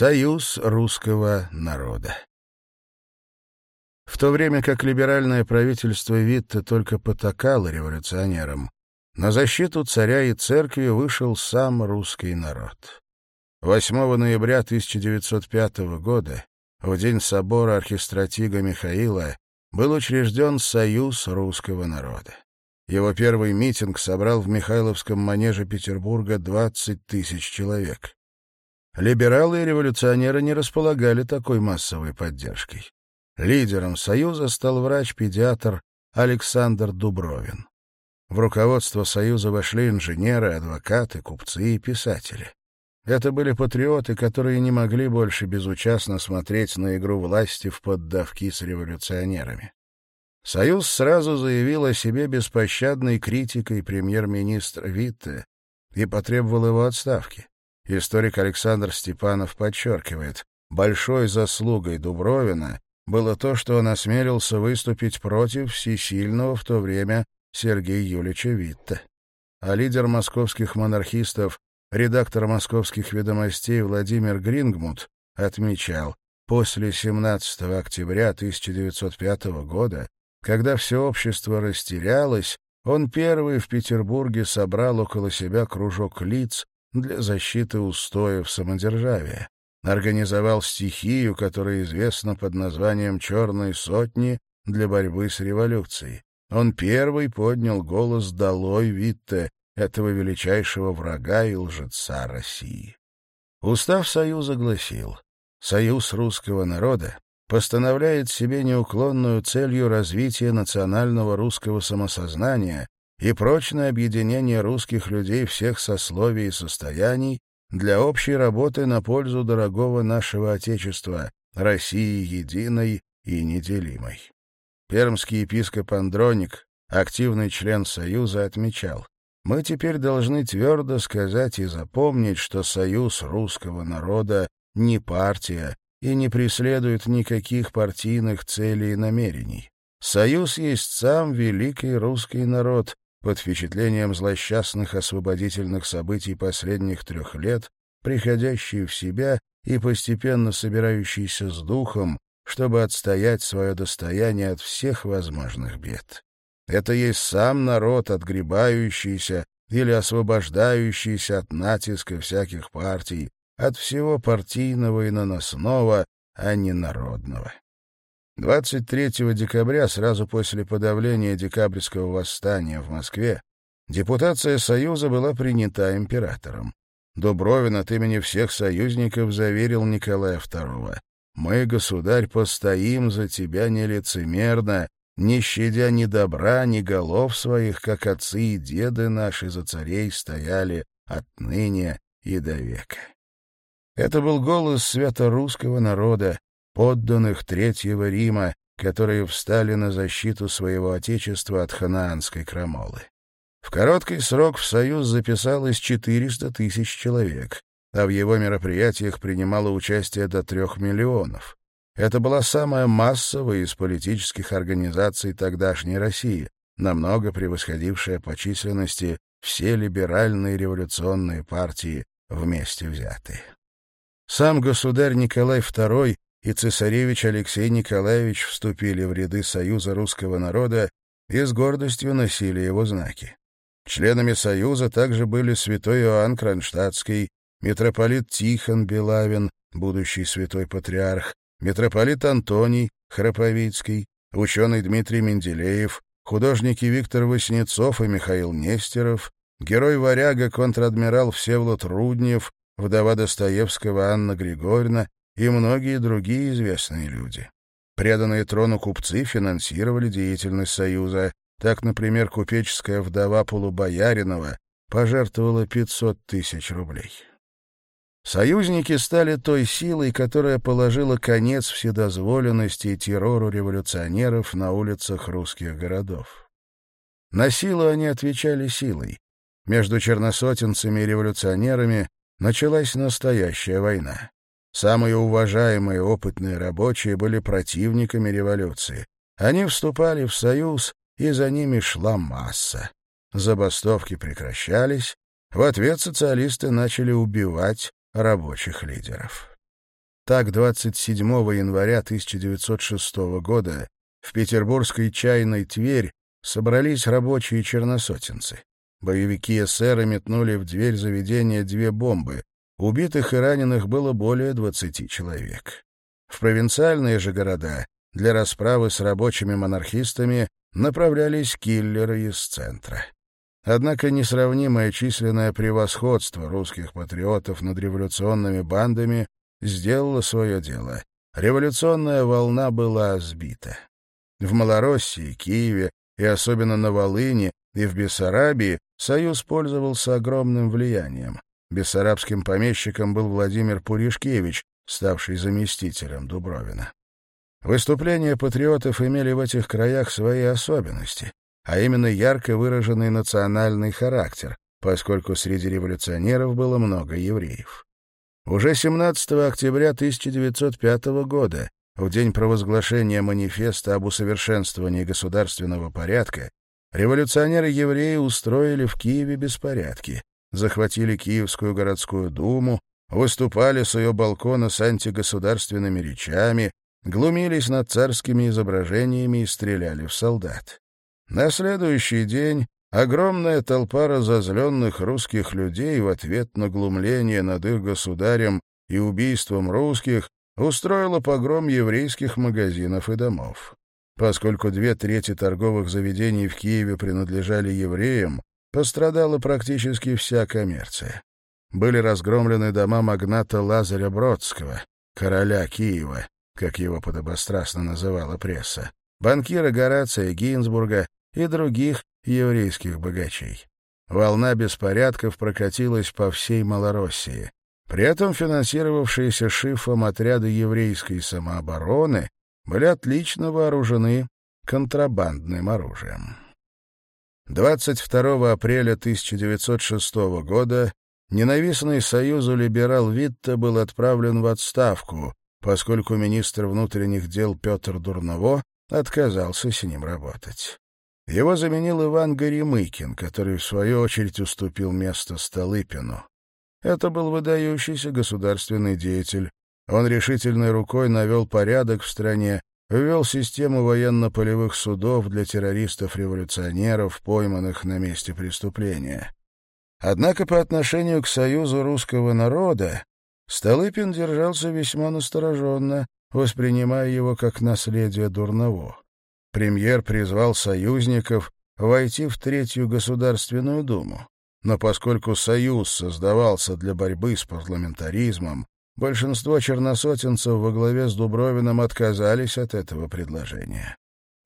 Союз русского народа. В то время как либеральное правительство Витте только потакало революционерам, на защиту царя и церкви вышел сам русский народ. 8 ноября 1905 года, в день собора архистратига Михаила, был учрежден Союз русского народа. Его первый митинг собрал в Михайловском манеже Петербурга 20 тысяч человек. Либералы и революционеры не располагали такой массовой поддержкой. Лидером Союза стал врач-педиатр Александр Дубровин. В руководство Союза вошли инженеры, адвокаты, купцы и писатели. Это были патриоты, которые не могли больше безучастно смотреть на игру власти в поддавки с революционерами. Союз сразу заявил о себе беспощадной критикой премьер-министра Витте и потребовал его отставки. Историк Александр Степанов подчеркивает, большой заслугой Дубровина было то, что он осмелился выступить против всесильного в то время Сергея Юлича Витта. А лидер московских монархистов, редактор московских ведомостей Владимир Грингмут отмечал, после 17 октября 1905 года, когда все общество растерялось, он первый в Петербурге собрал около себя кружок лиц, для защиты устоев самодержавия, организовал стихию, которая известна под названием «Черные сотни» для борьбы с революцией. Он первый поднял голос «Долой Витте», этого величайшего врага и лжеца России. Устав Союза гласил «Союз русского народа постановляет себе неуклонную целью развития национального русского самосознания и прочное объединение русских людей всех сословий и состояний для общей работы на пользу дорогого нашего Отечества, России единой и неделимой. Пермский епископ Андроник, активный член Союза, отмечал, «Мы теперь должны твердо сказать и запомнить, что Союз русского народа не партия и не преследует никаких партийных целей и намерений. Союз есть сам великий русский народ, под впечатлением злосчастных освободительных событий последних трех лет, приходящие в себя и постепенно собирающиеся с духом, чтобы отстоять свое достояние от всех возможных бед. Это есть сам народ, отгребающийся или освобождающийся от натиска всяких партий, от всего партийного и наносного, а не народного. 23 декабря, сразу после подавления декабрьского восстания в Москве, депутация Союза была принята императором. Дубровин от имени всех союзников заверил Николая II. «Мы, государь, постоим за тебя нелицемерно, не щадя ни добра, ни голов своих, как отцы и деды наши за царей стояли отныне и до века». Это был голос свято-русского народа, подданных Третьего Рима, которые встали на защиту своего отечества от ханаанской крамолы. В короткий срок в Союз записалось 400 тысяч человек, а в его мероприятиях принимало участие до трех миллионов. Это была самая массовая из политических организаций тогдашней России, намного превосходившая по численности все либеральные революционные партии вместе взятые. Сам государь Николай II и цесаревич Алексей Николаевич вступили в ряды Союза русского народа и с гордостью носили его знаки. Членами Союза также были святой Иоанн Кронштадтский, митрополит Тихон Белавин, будущий святой патриарх, митрополит Антоний Храповицкий, ученый Дмитрий Менделеев, художники Виктор Васнецов и Михаил Нестеров, герой-варяга контр-адмирал Всеволод Руднев, вдова Достоевского Анна Григорьевна, и многие другие известные люди. Преданные трону купцы финансировали деятельность Союза. Так, например, купеческая вдова Полубояринова пожертвовала 500 тысяч рублей. Союзники стали той силой, которая положила конец вседозволенности и террору революционеров на улицах русских городов. На силу они отвечали силой. Между черносотенцами и революционерами началась настоящая война. Самые уважаемые опытные рабочие были противниками революции. Они вступали в союз, и за ними шла масса. Забастовки прекращались, в ответ социалисты начали убивать рабочих лидеров. Так 27 января 1906 года в петербургской чайной Тверь собрались рабочие черносотенцы. Боевики эсеры метнули в дверь заведения две бомбы, Убитых и раненых было более 20 человек. В провинциальные же города для расправы с рабочими монархистами направлялись киллеры из центра. Однако несравнимое численное превосходство русских патриотов над революционными бандами сделало свое дело. Революционная волна была сбита. В Малороссии, Киеве и особенно на Волыне и в Бессарабии Союз пользовался огромным влиянием. Бессарабским помещиком был Владимир Пуришкевич, ставший заместителем Дубровина. Выступления патриотов имели в этих краях свои особенности, а именно ярко выраженный национальный характер, поскольку среди революционеров было много евреев. Уже 17 октября 1905 года, в день провозглашения манифеста об усовершенствовании государственного порядка, революционеры-евреи устроили в Киеве беспорядки захватили Киевскую городскую думу, выступали с ее балкона с антигосударственными речами, глумились над царскими изображениями и стреляли в солдат. На следующий день огромная толпа разозленных русских людей в ответ на глумление над их государем и убийством русских устроила погром еврейских магазинов и домов. Поскольку две трети торговых заведений в Киеве принадлежали евреям, пострадала практически вся коммерция. Были разгромлены дома магната Лазаря Бродского, короля Киева, как его подобострастно называла пресса, банкира Горация Гинзбурга и других еврейских богачей. Волна беспорядков прокатилась по всей Малороссии. При этом финансировавшиеся шифом отряды еврейской самообороны были отлично вооружены контрабандным оружием. 22 апреля 1906 года ненавистный Союзу либерал Витте был отправлен в отставку, поскольку министр внутренних дел Петр Дурново отказался с ним работать. Его заменил Иван Горемыкин, который, в свою очередь, уступил место Столыпину. Это был выдающийся государственный деятель. Он решительной рукой навел порядок в стране ввел систему военно-полевых судов для террористов-революционеров, пойманных на месте преступления. Однако по отношению к Союзу русского народа Столыпин держался весьма настороженно, воспринимая его как наследие дурного. Премьер призвал союзников войти в Третью Государственную Думу, но поскольку Союз создавался для борьбы с парламентаризмом, большинство черносотенцев во главе с Дубровиным отказались от этого предложения.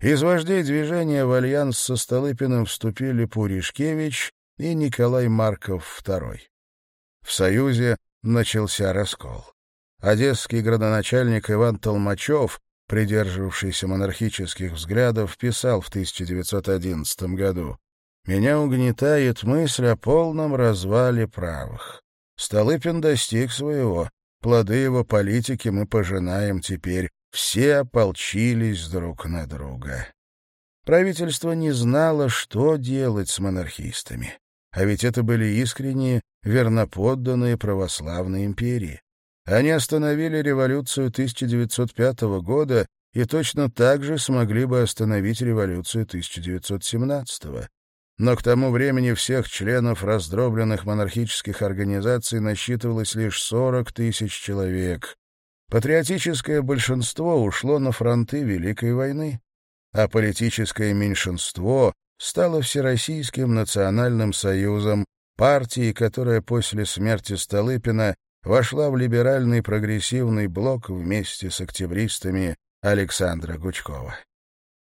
Из вождей движения в альянс со Столыпиным вступили Пуришкевич и Николай Марков II. В Союзе начался раскол. Одесский градоначальник Иван Толмачев, придерживавшийся монархических взглядов, писал в 1911 году «Меня угнетает мысль о полном развале правых. Столыпин достиг своего, Плоды его политики мы пожинаем теперь. Все ополчились друг на друга. Правительство не знало, что делать с монархистами. А ведь это были искренние, верноподданные православной империи. Они остановили революцию 1905 года и точно так же смогли бы остановить революцию 1917 года но к тому времени всех членов раздробленных монархических организаций насчитывалось лишь 40 тысяч человек. Патриотическое большинство ушло на фронты Великой войны, а политическое меньшинство стало Всероссийским национальным союзом, партией, которая после смерти Столыпина вошла в либеральный прогрессивный блок вместе с октябристами Александра Гучкова.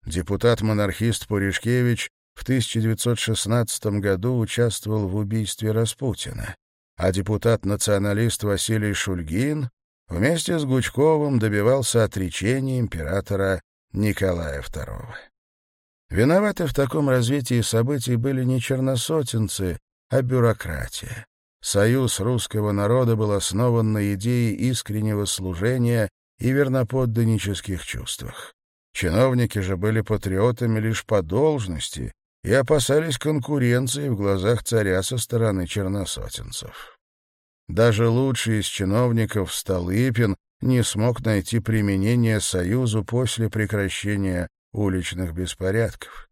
Депутат-монархист Пуришкевич в 1916 году участвовал в убийстве Распутина, а депутат-националист Василий Шульгин вместе с Гучковым добивался отречения императора Николая II. Виноваты в таком развитии событий были не черносотенцы, а бюрократия. Союз русского народа был основан на идее искреннего служения и верноподданнических чувствах. Чиновники же были патриотами лишь по должности и опасались конкуренции в глазах царя со стороны черносотенцев. Даже лучший из чиновников Столыпин не смог найти применение Союзу после прекращения уличных беспорядков.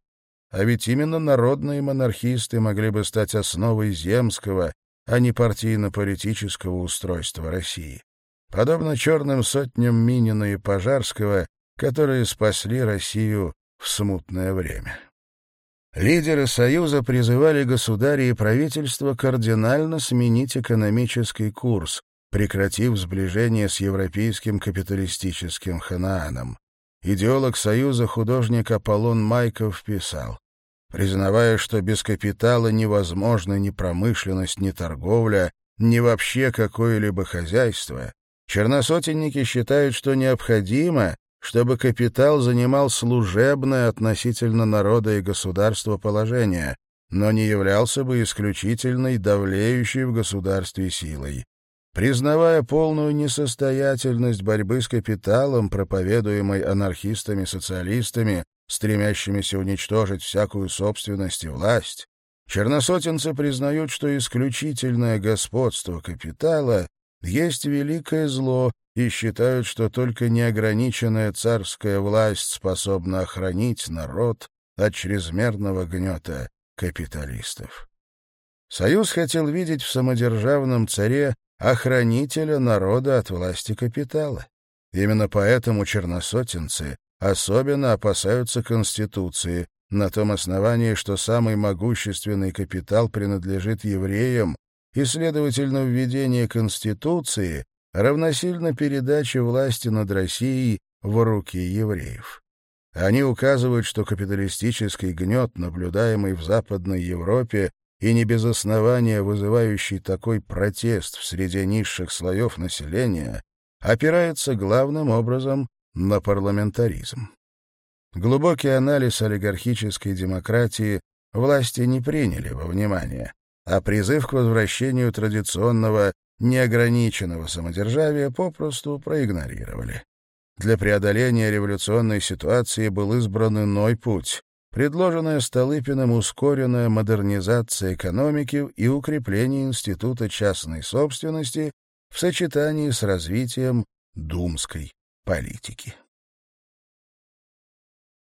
А ведь именно народные монархисты могли бы стать основой земского, а не партийно-политического устройства России. Подобно черным сотням Минина и Пожарского, которые спасли Россию в смутное время. Лидеры Союза призывали государи и правительство кардинально сменить экономический курс, прекратив сближение с европейским капиталистическим Ханааном. Идеолог Союза художник Аполлон Майков писал, признавая, что без капитала невозможна ни промышленность, ни торговля, ни вообще какое-либо хозяйство, черносотенники считают, что необходимо чтобы капитал занимал служебное относительно народа и государства положение, но не являлся бы исключительной давлеющей в государстве силой. Признавая полную несостоятельность борьбы с капиталом, проповедуемой анархистами-социалистами, стремящимися уничтожить всякую собственность и власть, черносотенцы признают, что исключительное господство капитала есть великое зло, и считают, что только неограниченная царская власть способна охранить народ от чрезмерного гнета капиталистов. Союз хотел видеть в самодержавном царе охранителя народа от власти капитала. Именно поэтому черносотенцы особенно опасаются Конституции, на том основании, что самый могущественный капитал принадлежит евреям, и, следовательно, введение Конституции равносильно передаче власти над Россией в руки евреев. Они указывают, что капиталистический гнет, наблюдаемый в Западной Европе и не без основания вызывающий такой протест в среде низших слоев населения, опирается главным образом на парламентаризм. Глубокий анализ олигархической демократии власти не приняли во внимание, а призыв к возвращению традиционного неограниченного самодержавия попросту проигнорировали. Для преодоления революционной ситуации был избран иной путь, предложенная Столыпиным ускоренная модернизация экономики и укрепление института частной собственности в сочетании с развитием думской политики.